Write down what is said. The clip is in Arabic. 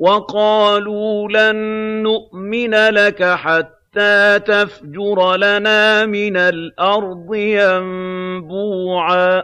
وَقَالُوا لَن نُّؤْمِنَ لَكَ حَتَّىٰ تَفْجُرَ لَنَا مِنَ الْأَرْضِ يَنبُوعًا.